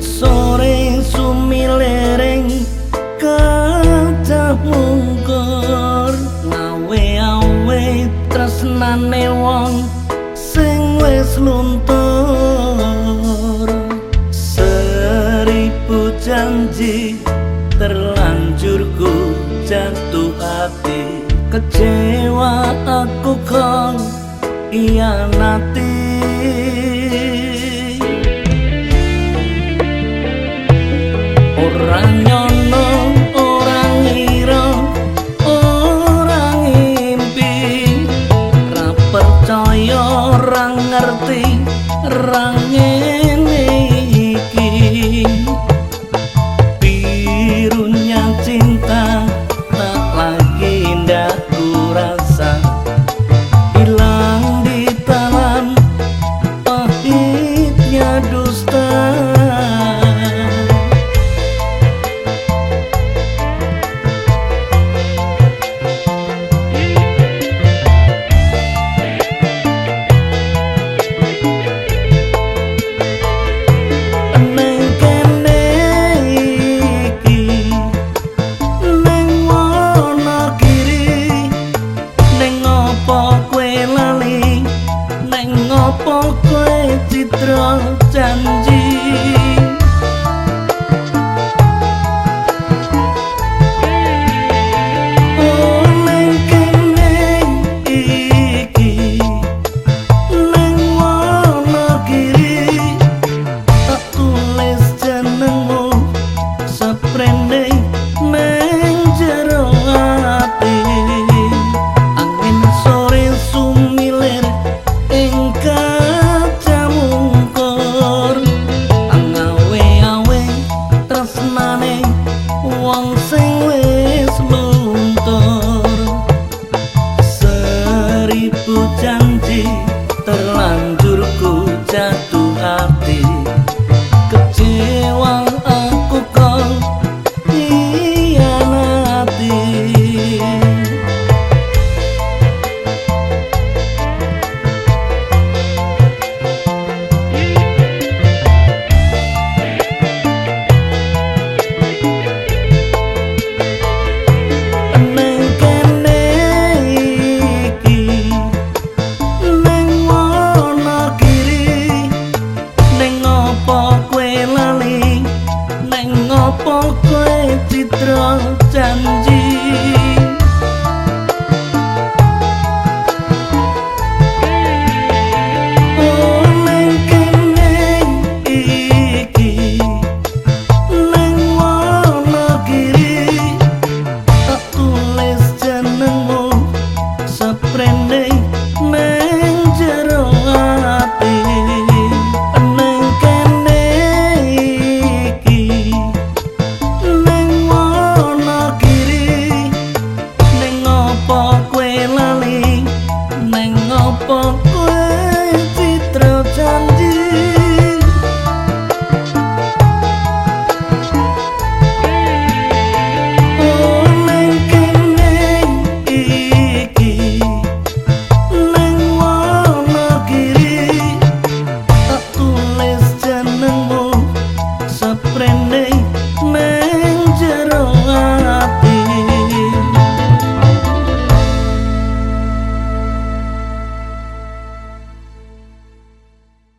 sore sumilering kata mungkur nawe awe tresnane wong sing wis luntur. Seribu janji terlanjurku jatuh hati kecewa aku kok iya nanti Hüsran escuchar. চিত্র চান্দ pong